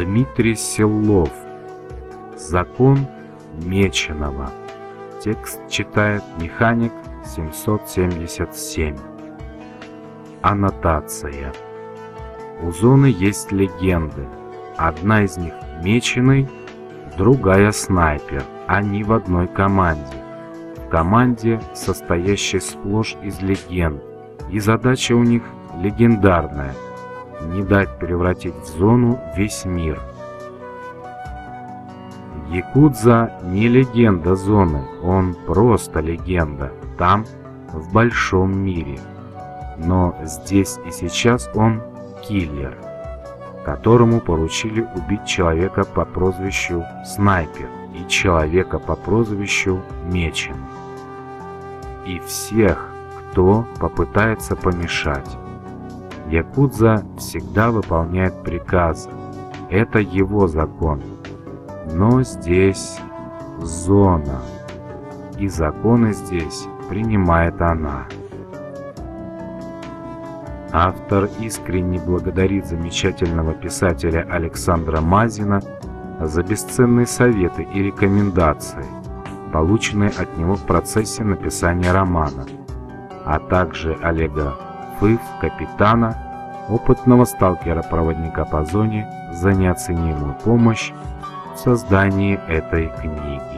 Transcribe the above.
Дмитрий Селов. Закон Меченого. Текст читает механик 777. Аннотация. У зоны есть легенды. Одна из них Меченый, другая Снайпер. Они в одной команде. В команде, состоящей сплошь из легенд. И задача у них легендарная – не дать превратить в зону весь мир. Якудза не легенда зоны, он просто легенда, там, в большом мире. Но здесь и сейчас он киллер, которому поручили убить человека по прозвищу Снайпер и человека по прозвищу Мечин. И всех, кто попытается помешать. Якудза всегда выполняет приказы. Это его закон. Но здесь зона. И законы здесь принимает она. Автор искренне благодарит замечательного писателя Александра Мазина за бесценные советы и рекомендации, полученные от него в процессе написания романа, а также Олега Фыв, капитана, опытного сталкера-проводника по зоне за неоценимую помощь в создании этой книги.